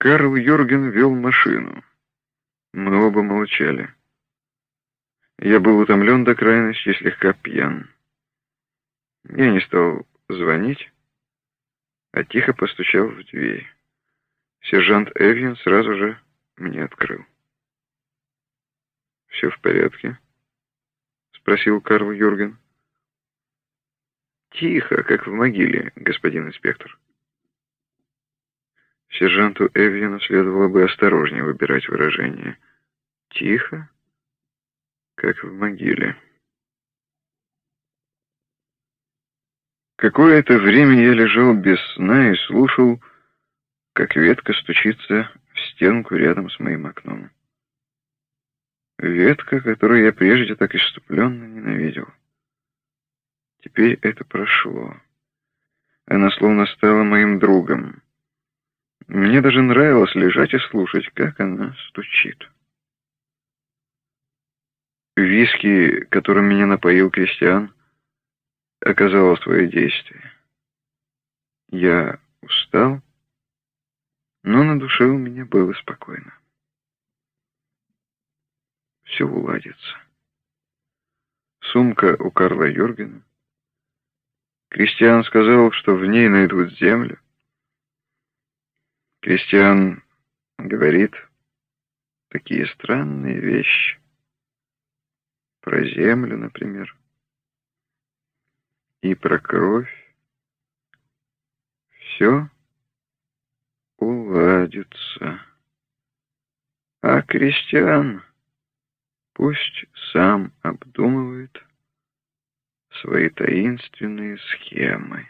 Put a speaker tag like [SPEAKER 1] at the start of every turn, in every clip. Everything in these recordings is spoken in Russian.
[SPEAKER 1] Карл Юрген вел машину. Мы оба молчали. Я был утомлен до крайности и слегка пьян. Я не стал звонить, а тихо постучал в дверь. Сержант Эвьен сразу же мне открыл. «Все в порядке?» — спросил Карл Юрген. «Тихо, как в могиле, господин инспектор». Сержанту Эвьену следовало бы осторожнее выбирать выражение. «Тихо, как в могиле». Какое-то время я лежал без сна и слушал, как ветка стучится в стенку рядом с моим окном. Ветка, которую я прежде так иступленно ненавидел. Теперь это прошло. Она словно стала моим другом. Мне даже нравилось лежать и слушать, как она стучит. Виски, которым меня напоил Кристиан, оказало свое действие. Я устал, но на душе у меня было спокойно. Все уладится. Сумка у Карла Юргена. Кристиан сказал, что в ней найдут землю. Кристиан говорит такие странные вещи. Про землю, например. И про кровь. Все уладится. А Кристиан пусть сам обдумывает свои таинственные схемы.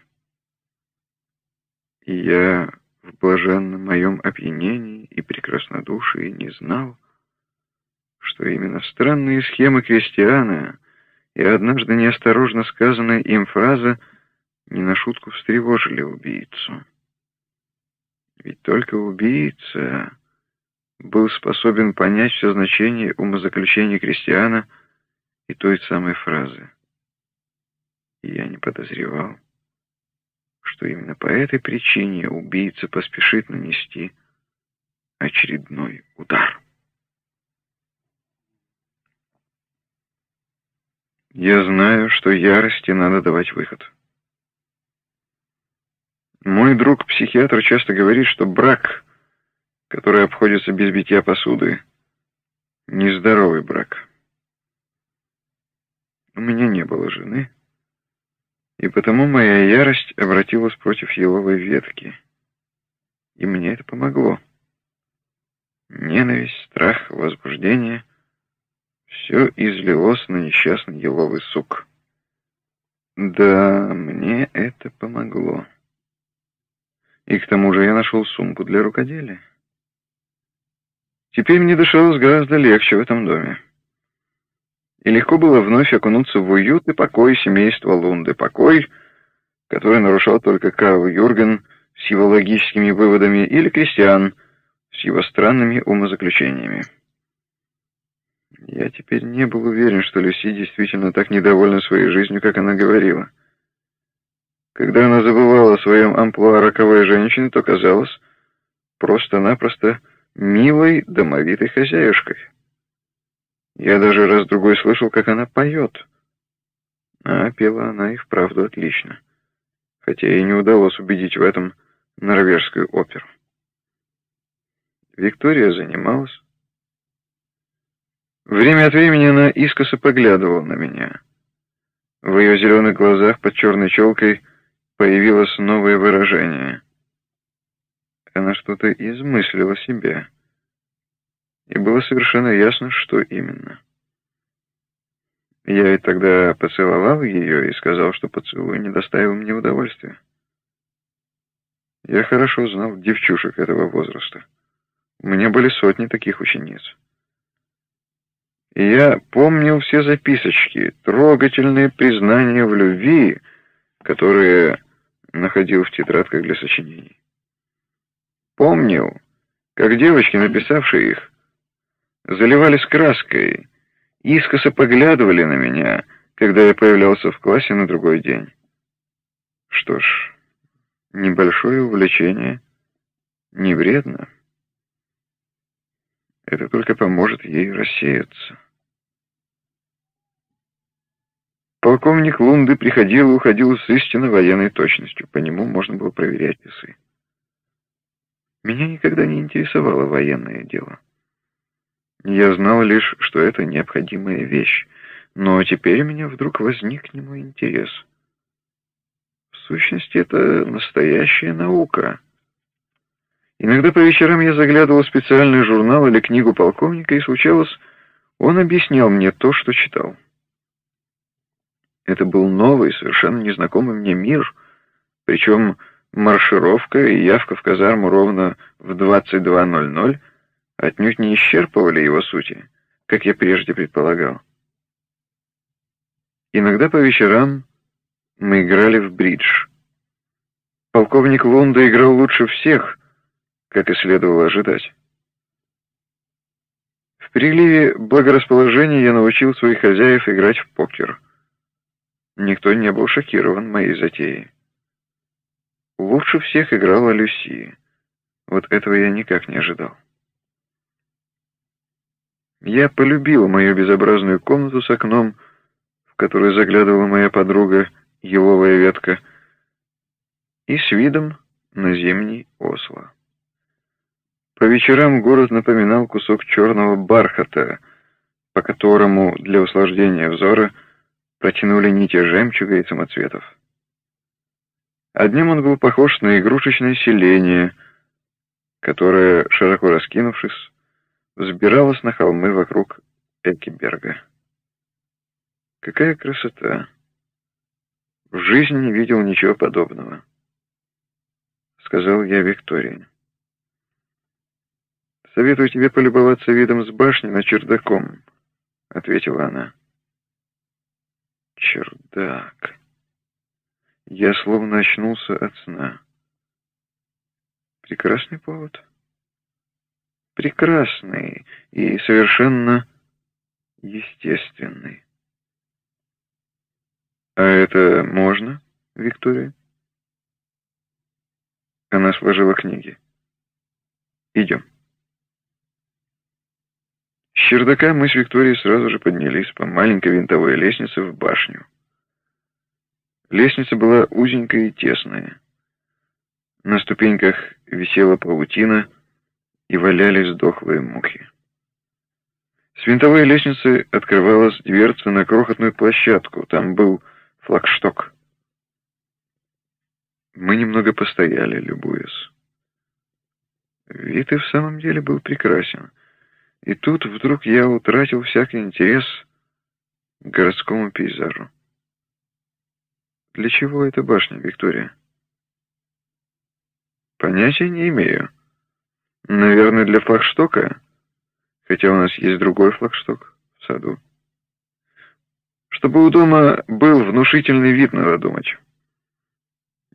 [SPEAKER 1] И я в блаженном моем опьянении и прекраснодушии не знал, что именно странные схемы крестьяна и однажды неосторожно сказанная им фраза не на шутку встревожили убийцу. Ведь только убийца был способен понять все значение умозаключения крестьяна и той самой фразы. И я не подозревал, что именно по этой причине убийца поспешит нанести очередной удар. Я знаю, что ярости надо давать выход. Мой друг-психиатр часто говорит, что брак, который обходится без битья посуды, нездоровый брак. У меня не было жены, и потому моя ярость обратилась против еловой ветки. И мне это помогло. Ненависть, страх, возбуждение — все излилось на несчастный еловый сук. Да, мне это помогло. И к тому же я нашел сумку для рукоделия. Теперь мне дышалось гораздо легче в этом доме и легко было вновь окунуться в уют и покой семейства Лунды, покой, который нарушал только Карл Юрген с его логическими выводами или Кристиан с его странными умозаключениями. Я теперь не был уверен, что Люси действительно так недовольна своей жизнью, как она говорила. Когда она забывала о своем амплуа роковой женщины, то казалась просто-напросто милой домовитой хозяюшкой. Я даже раз-другой слышал, как она поет. А пела она и вправду отлично. Хотя ей не удалось убедить в этом норвежскую оперу. Виктория занималась. Время от времени она искоса поглядывала на меня. В ее зеленых глазах под черной челкой появилось новое выражение. Она что-то измыслила себе и было совершенно ясно, что именно. Я и тогда поцеловал ее и сказал, что поцелуй не доставил мне удовольствия. Я хорошо знал девчушек этого возраста. У меня были сотни таких учениц. И я помнил все записочки, трогательные признания в любви, которые находил в тетрадках для сочинений. Помнил, как девочки, написавшие их, заливались краской, искоса поглядывали на меня, когда я появлялся в классе на другой день. Что ж, небольшое увлечение не вредно. Это только поможет ей рассеяться. Полковник Лунды приходил и уходил с истинно военной точностью. По нему можно было проверять часы. Меня никогда не интересовало военное дело. Я знал лишь, что это необходимая вещь, но теперь у меня вдруг возник к нему интерес. В сущности, это настоящая наука. Иногда по вечерам я заглядывал в специальный журнал или книгу полковника, и случалось, он объяснял мне то, что читал. Это был новый, совершенно незнакомый мне мир, причем маршировка и явка в казарму ровно в 22.00 отнюдь не исчерпывали его сути, как я прежде предполагал. Иногда по вечерам мы играли в бридж. Полковник Лунда играл лучше всех, как и следовало ожидать. В приливе благорасположения я научил своих хозяев играть в покер. Никто не был шокирован моей затеей. Лучше всех играла Люси. Вот этого я никак не ожидал. Я полюбила мою безобразную комнату с окном, в которую заглядывала моя подруга, еловая ветка, и с видом на зимний Осло. По вечерам город напоминал кусок черного бархата, по которому для услаждения взора протянули нити жемчуга и самоцветов. Одним он был похож на игрушечное селение, которое, широко раскинувшись, взбиралось на холмы вокруг Экиберга. Какая красота! В жизни не видел ничего подобного, сказал я Виктории. «Советую тебе полюбоваться видом с башни на чердаком», — ответила она. «Чердак». Я словно очнулся от сна. Прекрасный повод. Прекрасный и совершенно естественный. А это можно, Виктория? Она сложила книги. Идем. С чердака мы с Викторией сразу же поднялись по маленькой винтовой лестнице в башню. Лестница была узенькая и тесная. На ступеньках висела паутина и валялись дохлые мухи. С винтовой лестницы открывалась дверца на крохотную площадку. Там был флагшток. Мы немного постояли, любуясь. Вид и в самом деле был прекрасен. И тут вдруг я утратил всякий интерес к городскому пейзажу. Для чего эта башня, Виктория? Понятия не имею. Наверное, для флагштока, хотя у нас есть другой флагшток в саду. Чтобы у дома был внушительный вид, надо думать.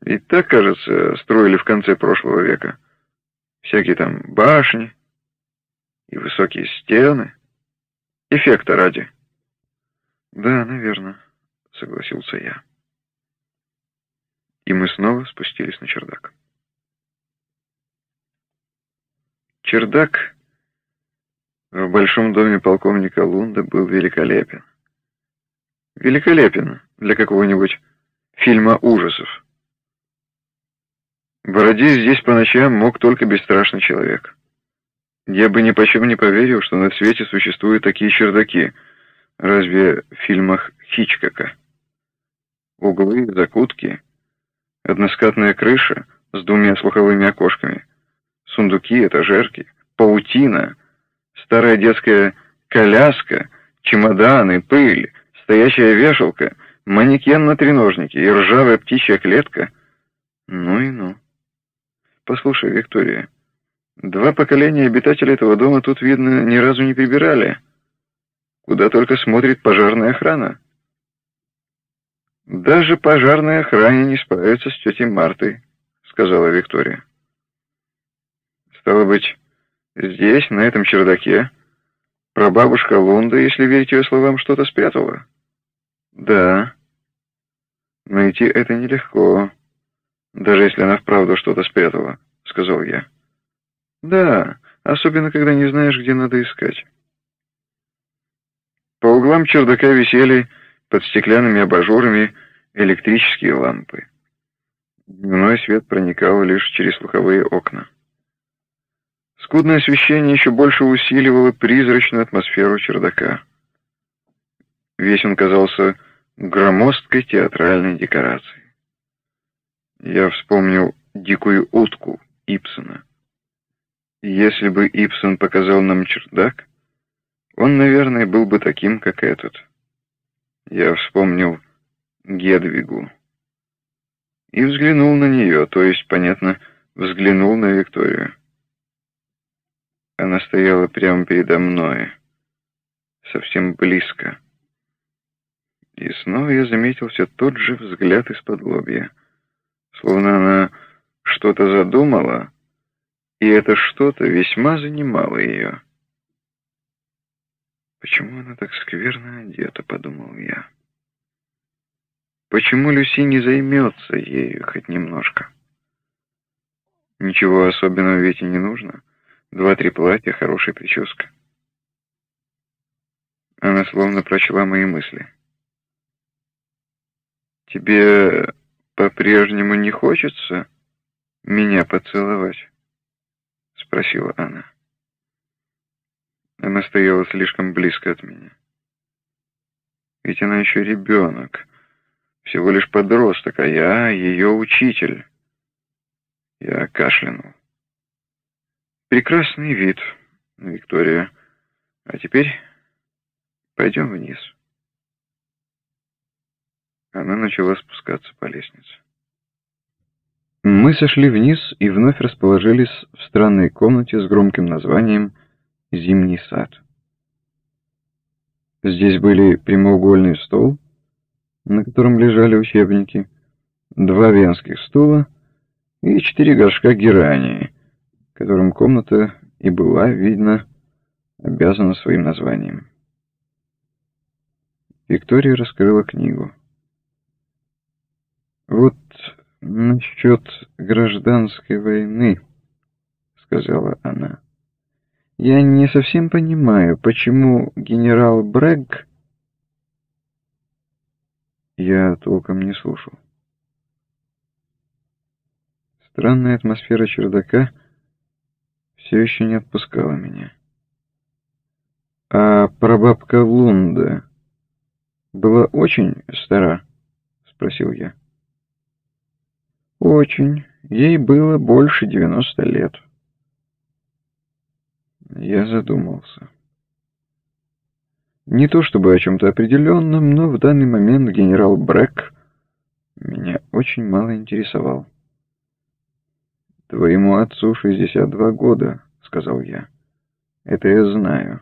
[SPEAKER 1] И так, кажется, строили в конце прошлого века. Всякие там башни, и высокие стены. Эффекта ради. Да, наверное, согласился я. И мы снова спустились на чердак. Чердак в большом доме полковника Лунда был великолепен. Великолепен для какого-нибудь фильма ужасов. Бродить здесь по ночам мог только бесстрашный человек. Я бы ни почем не поверил, что на свете существуют такие чердаки. Разве в фильмах Хичкока? Углы, закутки, односкатная крыша с двумя слуховыми окошками, сундуки, этажерки, паутина, старая детская коляска, чемоданы, пыль, стоящая вешалка, манекен на треножнике и ржавая птичья клетка. Ну и ну. Послушай, Виктория, Два поколения обитателей этого дома тут, видно, ни разу не прибирали. Куда только смотрит пожарная охрана. «Даже пожарная охране не справится с тетей Мартой», — сказала Виктория. «Стало быть, здесь, на этом чердаке, прабабушка Лунда, если верить ее словам, что-то спрятала?» «Да. Найти это нелегко, даже если она вправду что-то спрятала», — сказал я. Да, особенно когда не знаешь, где надо искать. По углам чердака висели под стеклянными абажурами электрические лампы. Дневной свет проникал лишь через слуховые окна. Скудное освещение еще больше усиливало призрачную атмосферу чердака. Весь он казался громоздкой театральной декорацией. Я вспомнил «Дикую утку» Ипсона. Если бы Ипсон показал нам чердак, он, наверное, был бы таким, как этот. Я вспомнил Гедвигу и взглянул на нее, то есть, понятно, взглянул на Викторию. Она стояла прямо передо мной, совсем близко. И снова я заметил все тот же взгляд из-под лобья, словно она что-то задумала, и это что-то весьма занимало ее. «Почему она так скверно одета?» — подумал я. «Почему Люси не займется ею хоть немножко?» Ничего особенного ведь и не нужно. Два-три платья, хорошая прическа. Она словно прочла мои мысли. «Тебе по-прежнему не хочется меня поцеловать?» — спросила она. Она стояла слишком близко от меня. Ведь она еще ребенок, всего лишь подросток, а я ее учитель. Я кашлянул. Прекрасный вид, Виктория. А теперь пойдем вниз. Она начала спускаться по лестнице. Мы сошли вниз и вновь расположились в странной комнате с громким названием «Зимний сад». Здесь были прямоугольный стол, на котором лежали учебники, два венских стула и четыре горшка герани, которым комната и была, видно, обязана своим названием. Виктория раскрыла книгу. «Вот насчет гражданской войны», — сказала она. «Я не совсем понимаю, почему генерал Брэгг...» Я толком не слушал. Странная атмосфера чердака все еще не отпускала меня. «А прабабка Лунда была очень стара?» — спросил я. Очень. Ей было больше девяносто лет. Я задумался. Не то чтобы о чем-то определенном, но в данный момент генерал Брэк меня очень мало интересовал. «Твоему отцу 62 года», — сказал я. «Это я знаю.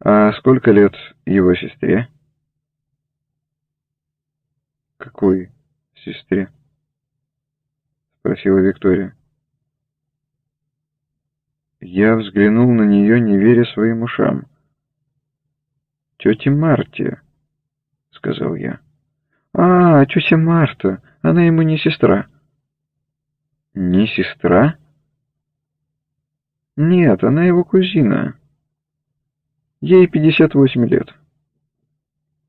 [SPEAKER 1] А сколько лет его сестре?» «Какой сестре?» спросила Виктория. Я взглянул на нее, не веря своим ушам. «Тетя Марте», — сказал я. «А, тетя Марта, она ему не сестра». «Не сестра?» «Нет, она его кузина. Ей 58 лет».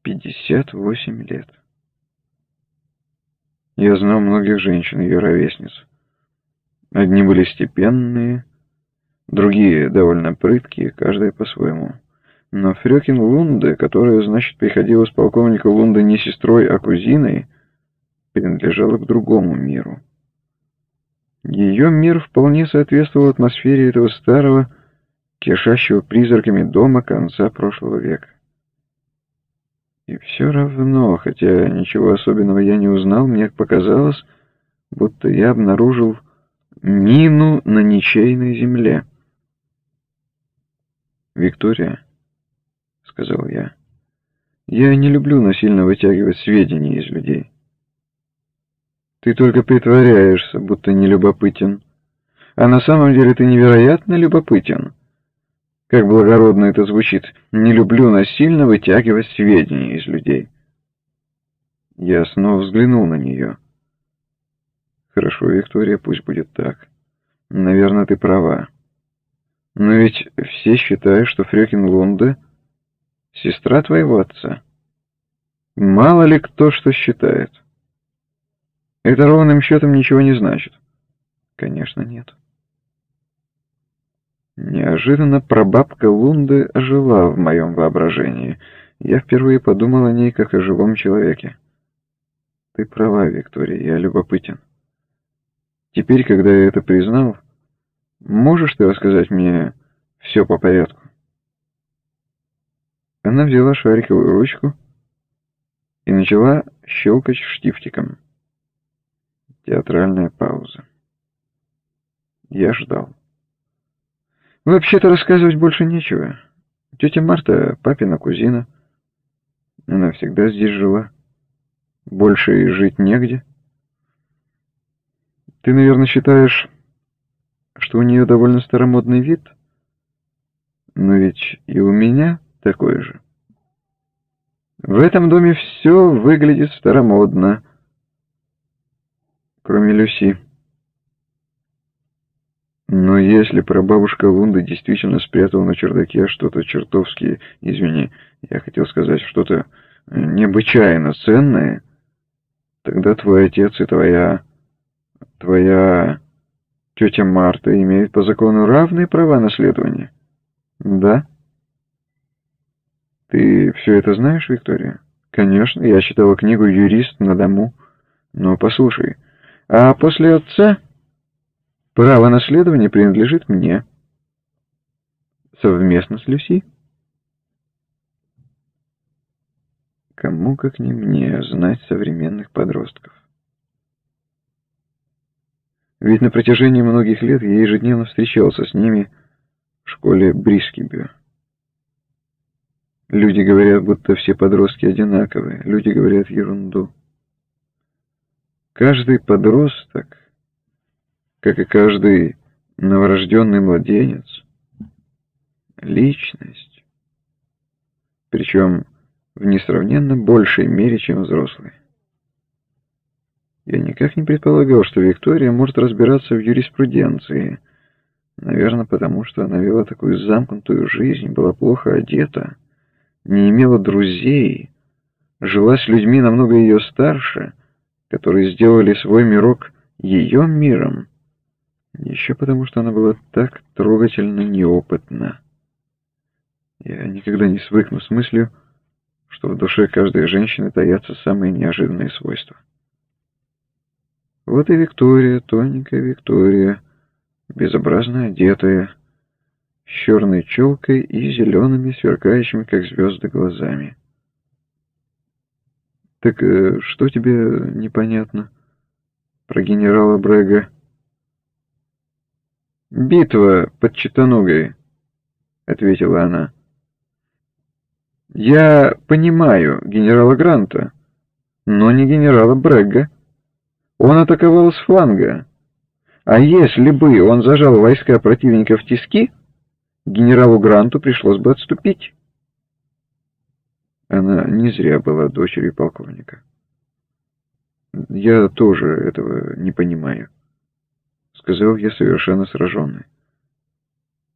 [SPEAKER 1] «58 лет». Я знал многих женщин, ее ровесниц. Одни были степенные, другие довольно прыткие, каждая по-своему. Но Фрёкин Лунде, которая, значит, приходила с полковника Лунда не сестрой, а кузиной, принадлежала к другому миру. Ее мир вполне соответствовал атмосфере этого старого, кишащего призраками дома конца прошлого века. И все равно, хотя ничего особенного я не узнал, мне показалось, будто я обнаружил мину на ничейной земле. «Виктория», — сказал я, — «я не люблю насильно вытягивать сведения из людей. Ты только притворяешься, будто не любопытен, а на самом деле ты невероятно любопытен». Как благородно это звучит. Не люблю насильно вытягивать сведения из людей. Я снова взглянул на нее. Хорошо, Виктория, пусть будет так. Наверное, ты права. Но ведь все считают, что Фрёкин Лунде — сестра твоего отца. Мало ли кто что считает. Это ровным счетом ничего не значит. Конечно, нет. Неожиданно прабабка Лунды ожила в моем воображении. Я впервые подумал о ней как о живом человеке. Ты права, Виктория, я любопытен. Теперь, когда я это признал, можешь ты рассказать мне все по порядку? Она взяла шариковую ручку и начала щелкать штифтиком. Театральная пауза. Я ждал. Вообще-то рассказывать больше нечего. Тетя Марта — папина кузина. Она всегда здесь жила. Больше и жить негде. Ты, наверное, считаешь, что у нее довольно старомодный вид? Но ведь и у меня такой же. В этом доме все выглядит старомодно, кроме Люси. Но если прабабушка Лунда действительно спрятала на чердаке что-то чертовски, извини, я хотел сказать что-то необычайно ценное, тогда твой отец и твоя... твоя... тетя Марта имеют по закону равные права наследования. Да? Ты все это знаешь, Виктория? Конечно, я читала книгу «Юрист на дому». Но послушай, а после отца... Право наследования принадлежит мне. Совместно с Люси. Кому, как не мне, знать современных подростков? Ведь на протяжении многих лет я ежедневно встречался с ними в школе Брискибю. Люди говорят, будто все подростки одинаковые. Люди говорят ерунду. Каждый подросток как и каждый новорожденный младенец, личность, причем в несравненно большей мере, чем взрослый. Я никак не предполагал, что Виктория может разбираться в юриспруденции, наверное, потому что она вела такую замкнутую жизнь, была плохо одета, не имела друзей, жила с людьми намного ее старше, которые сделали свой мирок ее миром, еще потому, что она была так трогательно неопытна. Я никогда не свыкну с мыслью, что в душе каждой женщины таятся самые неожиданные свойства. Вот и Виктория, тоненькая Виктория, безобразно одетая, с черной челкой и зелеными, сверкающими, как звезды, глазами. «Так э, что тебе непонятно про генерала Брега?» «Битва под Читанугой», — ответила она. «Я понимаю генерала Гранта, но не генерала Брегга. Он атаковал с фланга. А если бы он зажал войска противника в тиски, генералу Гранту пришлось бы отступить». Она не зря была дочерью полковника. «Я тоже этого не понимаю» сказал я совершенно сраженный.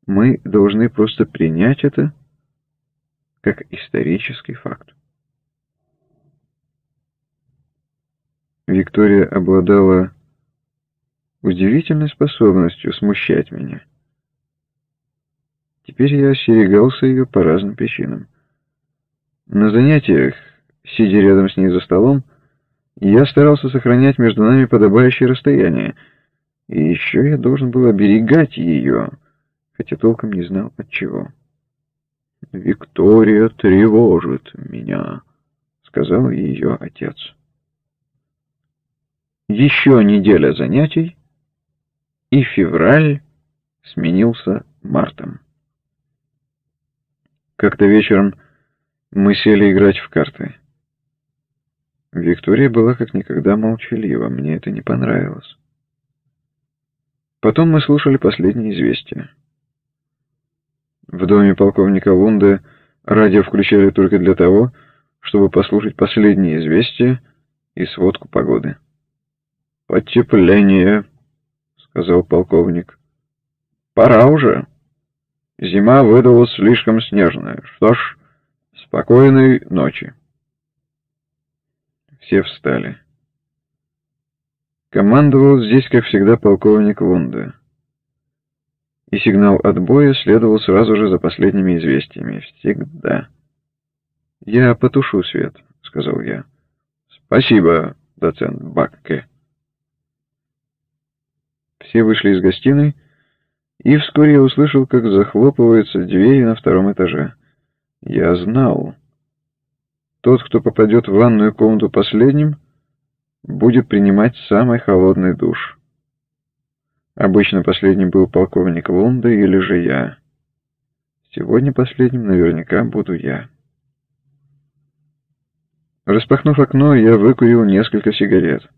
[SPEAKER 1] Мы должны просто принять это как исторический факт. Виктория обладала удивительной способностью смущать меня. Теперь я остерегался ее по разным причинам. На занятиях, сидя рядом с ней за столом, я старался сохранять между нами подобающее расстояние — и еще я должен был оберегать ее, хотя толком не знал от чего. «Виктория тревожит меня», — сказал ее отец. Еще неделя занятий, и февраль сменился мартом. Как-то вечером мы сели играть в карты. Виктория была как никогда молчалива, мне это не понравилось. Потом мы слушали последние известия. В доме полковника Лунда радио включали только для того, чтобы послушать последние известия и сводку погоды. «Потепление», — сказал полковник. «Пора уже».
[SPEAKER 2] Зима выдалась слишком снежная. Что ж, спокойной ночи. Все встали. Командовал здесь, как всегда, полковник Лунда. И сигнал отбоя следовал сразу же за последними известиями. Всегда. «Я потушу свет», — сказал я. «Спасибо, доцент Бакке». Все вышли из гостиной, и вскоре я услышал, как захлопываются двери на втором этаже. Я знал. Тот, кто попадет в ванную комнату последним, будет принимать самый холодный душ. Обычно последним был полковник Лунда или же я. Сегодня последним наверняка буду я. Распахнув окно, я выкурил несколько сигарет.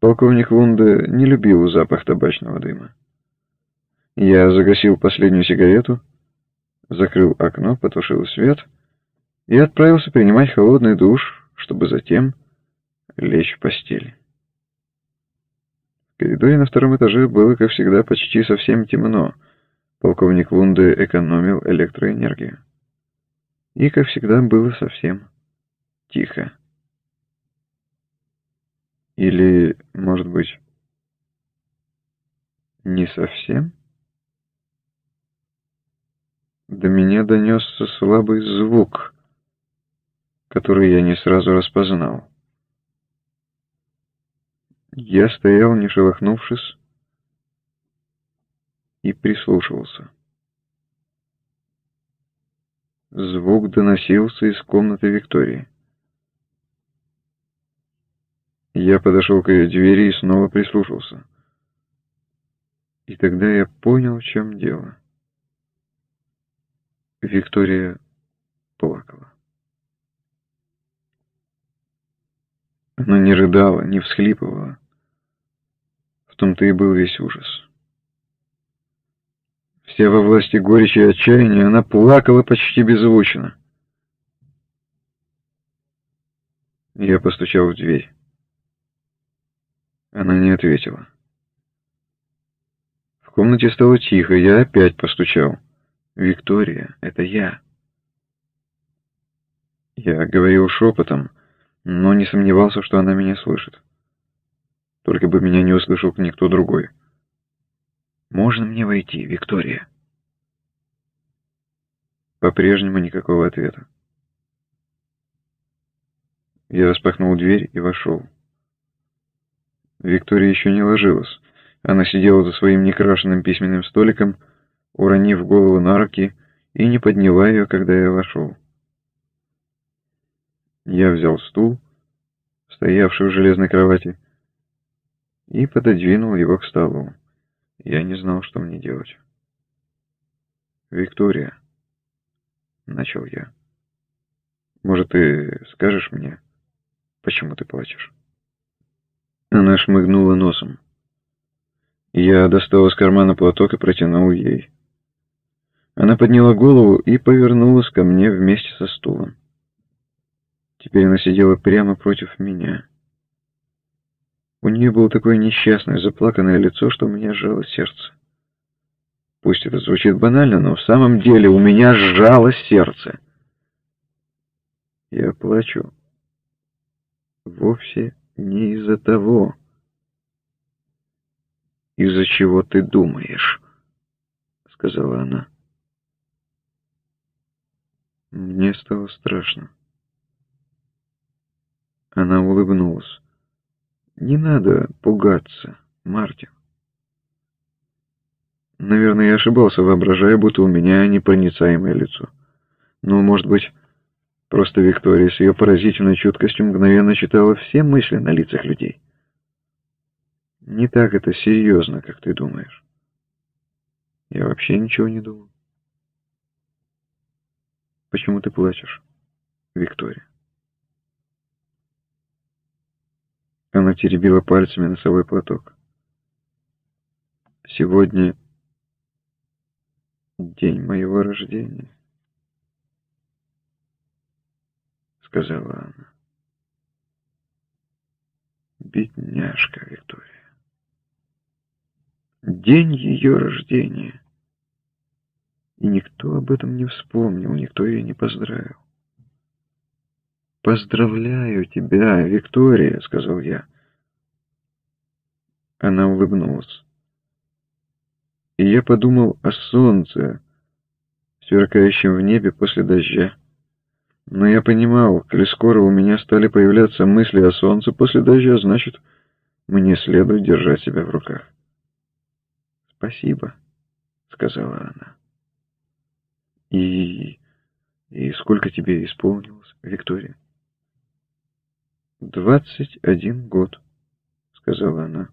[SPEAKER 2] Полковник Лунда не любил запах табачного дыма. Я загасил последнюю сигарету, закрыл окно, потушил свет и отправился принимать холодный душ, чтобы затем лечь в постель. В коридоре на втором этаже было, как всегда, почти совсем темно. Полковник Лунде экономил электроэнергию. И, как всегда, было совсем тихо. Или, может быть, не совсем? До меня донесся слабый звук, который я не сразу распознал. Я стоял, не шелохнувшись, и прислушивался. Звук доносился из комнаты Виктории. Я подошел к ее двери и снова прислушался. И тогда я понял, в чем дело. Виктория плакала. Она не рыдала, не всхлипывала. В том-то и был весь ужас. Вся во власти горечи и отчаяния, она плакала почти беззвучно. Я постучал в дверь. Она не ответила. В комнате стало тихо, я опять постучал. «Виктория, это я». Я говорил шепотом, но не сомневался, что она меня слышит. Только бы меня не услышал никто другой. «Можно мне войти, Виктория?» По-прежнему никакого ответа. Я распахнул дверь и вошел. Виктория еще не ложилась. Она сидела за своим некрашенным письменным столиком, уронив голову на руки, и не подняла ее, когда я вошел. Я взял стул, стоявший в железной кровати, и пододвинул его к столу. Я не знал, что мне делать. «Виктория», — начал я, — «может, ты скажешь мне, почему ты плачешь?» Она шмыгнула носом. Я достал из кармана платок и протянул ей. Она подняла голову и повернулась ко мне вместе со стулом. Теперь она сидела прямо против меня. У нее было такое несчастное, заплаканное лицо, что у меня сжало сердце. Пусть это звучит банально, но в самом деле у меня сжало сердце. Я плачу вовсе не из-за того, из-за чего ты думаешь, — сказала она. Мне стало страшно. Она улыбнулась. Не надо пугаться, Мартин. Наверное, я ошибался, воображая, будто у меня непроницаемое лицо. Но, может быть, просто Виктория с ее поразительной чуткостью мгновенно читала все мысли на лицах людей. Не так это серьезно, как ты думаешь. Я вообще ничего не думал. Почему ты плачешь, Виктория? Она теребила пальцами носовой платок. Сегодня день моего рождения, сказала она. Бедняжка Виктория. День ее рождения. И никто об этом не вспомнил, никто ее не поздравил. «Поздравляю тебя, Виктория», — сказал я. Она улыбнулась. И я подумал о солнце, сверкающем в небе после дождя. Но я понимал, коли скоро у меня стали появляться мысли о солнце после дождя, значит, мне следует держать себя в руках. «Спасибо», — сказала она. «И... и сколько тебе исполнилось, Виктория?» «Двадцать один год», — сказала она.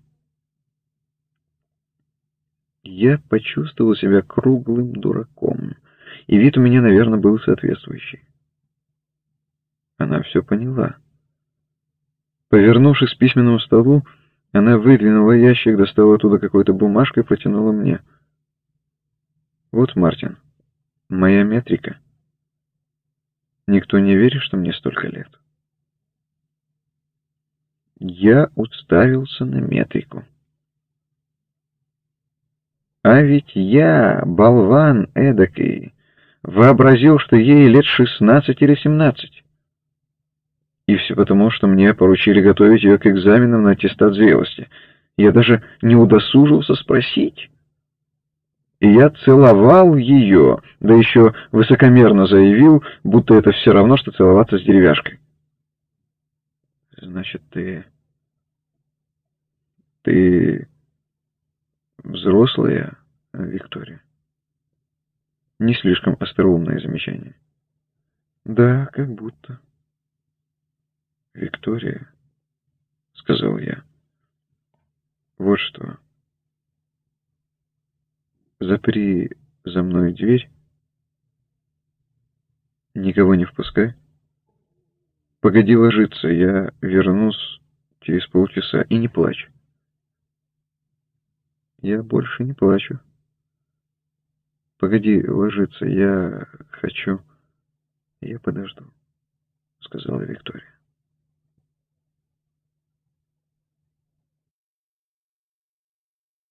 [SPEAKER 2] Я почувствовал себя круглым дураком, и вид у меня, наверное, был соответствующий. Она все поняла. Повернувшись к письменному столу, она выдвинула ящик, достала оттуда какой-то бумажкой и протянула мне. «Вот, Мартин, моя метрика. Никто не верит, что мне столько лет». Я уставился на метрику. А ведь я, болван эдакий, вообразил, что ей лет шестнадцать или семнадцать. И все потому, что мне поручили готовить ее к экзаменам на аттестат зрелости. Я даже не удосужился спросить. И я целовал ее, да еще высокомерно заявил, будто это все равно, что целоваться с деревяшкой. Значит, ты... Ты взрослая, Виктория. Не слишком остроумное замечание. Да, как будто. Виктория, сказал я. Вот что. Запри за мной дверь. Никого не впускай. Погоди ложиться, я вернусь через полчаса и не плачь. Я больше не плачу. Погоди ложиться, я хочу... Я подожду, сказала Виктория.